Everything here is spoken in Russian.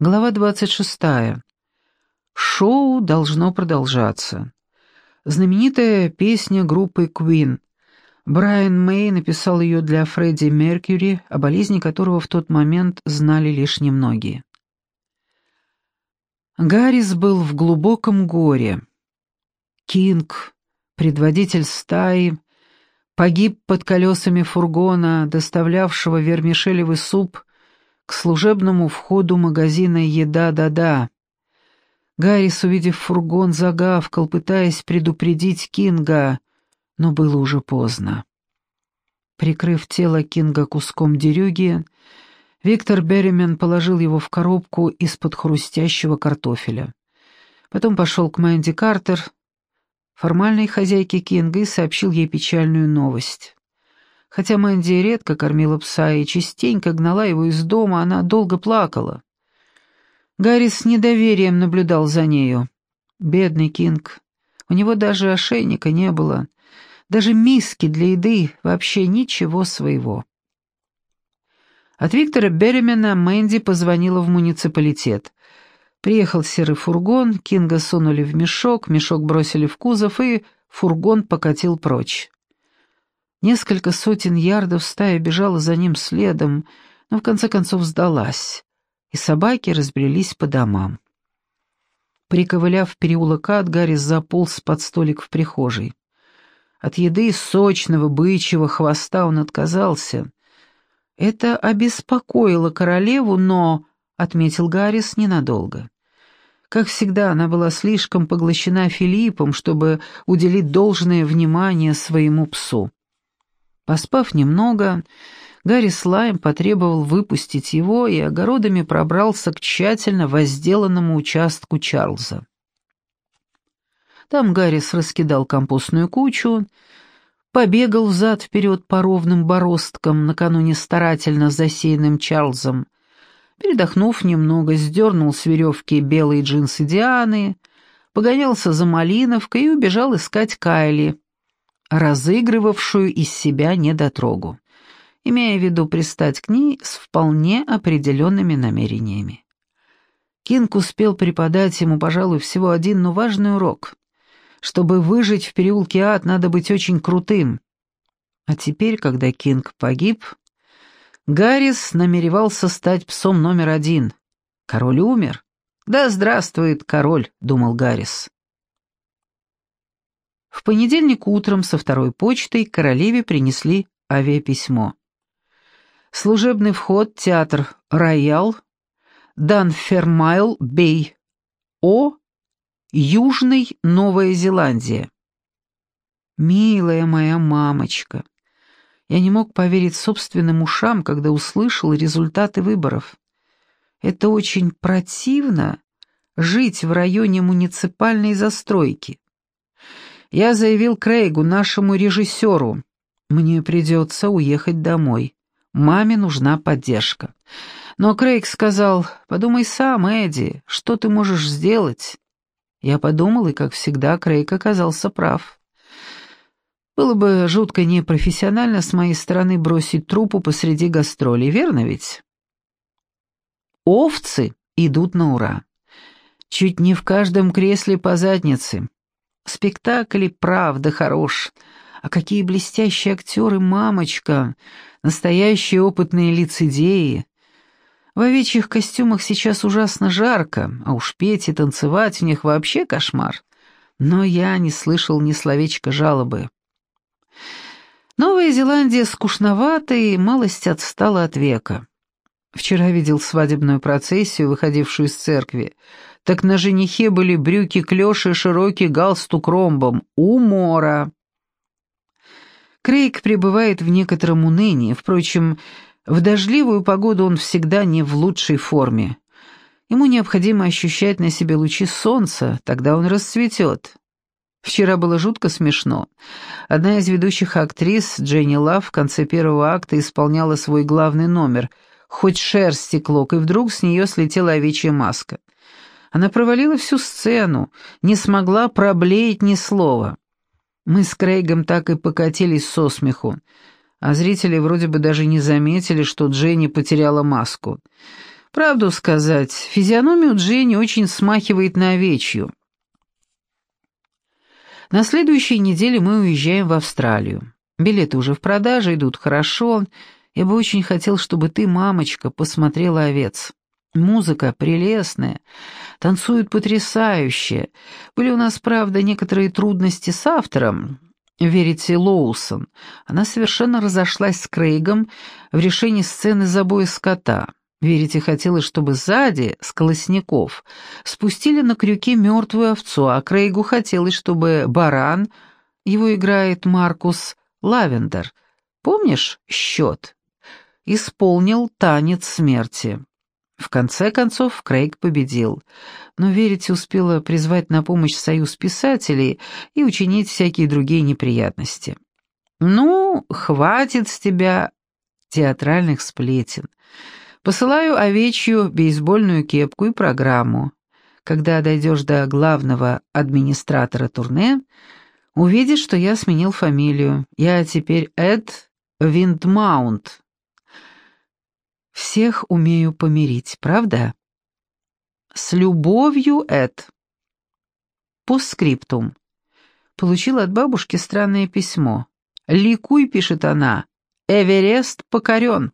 Глава 26. Шоу должно продолжаться. Знаменитая песня группы Queen. Брайан Мэй написал ее для Фредди Меркьюри, о болезни которого в тот момент знали лишь немногие. Гаррис был в глубоком горе. Кинг, предводитель стаи, погиб под колесами фургона, доставлявшего вермишелевый суп к служебному входу магазина «Еда да-да». Гаррис, увидев фургон, загавкал, пытаясь предупредить Кинга, но было уже поздно. Прикрыв тело Кинга куском дерюги, Виктор Берримен положил его в коробку из-под хрустящего картофеля. Потом пошел к Мэнди Картер, формальной хозяйке Кинга, и сообщил ей печальную новость. Хотя Мэнди редко кормила пса и частенько гнала его из дома, она долго плакала. Гарри с недоверием наблюдал за нею. Бедный Кинг. У него даже ошейника не было. Даже миски для еды, вообще ничего своего. От Виктора Берримена Мэнди позвонила в муниципалитет. Приехал серый фургон, Кинга сунули в мешок, мешок бросили в кузов, и фургон покатил прочь. Несколько сотен ярдов стая бежала за ним следом, но в конце концов сдалась, и собаки разбрелись по домам. Приковыляв переулок ад, Гаррис заполз под столик в прихожей. От еды сочного бычьего хвоста он отказался. Это обеспокоило королеву, но, — отметил Гаррис, — ненадолго. Как всегда, она была слишком поглощена Филиппом, чтобы уделить должное внимание своему псу. Поспав немного, Гарри Слайм потребовал выпустить его и огородами пробрался к тщательно возделанному участку Чарльза. Там Гаррис раскидал компостную кучу, побегал взад-вперед по ровным бороздкам, накануне старательно засеянным Чарльзом, передохнув немного, сдернул с веревки белые джинсы Дианы, погонялся за Малиновкой и убежал искать Кайли, разыгрывавшую из себя недотрогу, имея в виду пристать к ней с вполне определенными намерениями. Кинг успел преподать ему, пожалуй, всего один, но важный урок. Чтобы выжить в переулке ад, надо быть очень крутым. А теперь, когда Кинг погиб, Гаррис намеревался стать псом номер один. Король умер. «Да здравствует король», — думал Гаррис. В понедельник утром со второй почтой королеве принесли авиаписьмо. Служебный вход, театр «Роял», Данфермайл, Бей, О, Южный, Новая Зеландия. Милая моя мамочка, я не мог поверить собственным ушам, когда услышал результаты выборов. Это очень противно жить в районе муниципальной застройки. Я заявил Крейгу, нашему режиссеру, мне придется уехать домой. Маме нужна поддержка. Но Крейг сказал, подумай сам, Эдди, что ты можешь сделать? Я подумал, и, как всегда, Крейг оказался прав. Было бы жутко непрофессионально с моей стороны бросить трупу посреди гастролей, верно ведь? Овцы идут на ура. Чуть не в каждом кресле по заднице. Спектакль и правда хорош. А какие блестящие актеры, мамочка! Настоящие опытные лицедеи. В овечьих костюмах сейчас ужасно жарко, а уж петь и танцевать в них вообще кошмар. Но я не слышал ни словечка жалобы. Новая Зеландия скучновата и малость отстала от века. Вчера видел свадебную процессию, выходившую из церкви так на женихе были брюки клёши и широкий галстук ромбом. Умора. Крейг пребывает в некотором унынии, впрочем, в дождливую погоду он всегда не в лучшей форме. Ему необходимо ощущать на себе лучи солнца, тогда он расцветет. Вчера было жутко смешно. Одна из ведущих актрис, Дженни Лав, в конце первого акта исполняла свой главный номер «Хоть шерсть стеклок», и вдруг с нее слетела овечья маска. Она провалила всю сцену, не смогла проблеять ни слова. Мы с Крейгом так и покатились со смеху, а зрители вроде бы даже не заметили, что Дженни потеряла маску. Правду сказать, физиономию Дженни очень смахивает на овечью. На следующей неделе мы уезжаем в Австралию. Билеты уже в продаже, идут хорошо. Я бы очень хотел, чтобы ты, мамочка, посмотрела овец. Музыка прелестная, танцуют потрясающе. Были у нас, правда, некоторые трудности с автором, Верите Лоусон. Она совершенно разошлась с Крейгом в решении сцены забоя скота. Верите хотела, чтобы сзади, с колосников, спустили на крюки мертвую овцу, а Крейгу хотелось, чтобы баран, его играет Маркус Лавендер, помнишь счет, исполнил танец смерти. В конце концов, Крейг победил, но Верите успела призвать на помощь союз писателей и учинить всякие другие неприятности. «Ну, хватит с тебя театральных сплетен. Посылаю овечью бейсбольную кепку и программу. Когда дойдешь до главного администратора турне, увидишь, что я сменил фамилию. Я теперь Эд Виндмаунт. Всех умею помирить, правда? С любовью, Эд. Постскриптум. Получила от бабушки странное письмо. «Ликуй», — пишет она, — «Эверест покорен».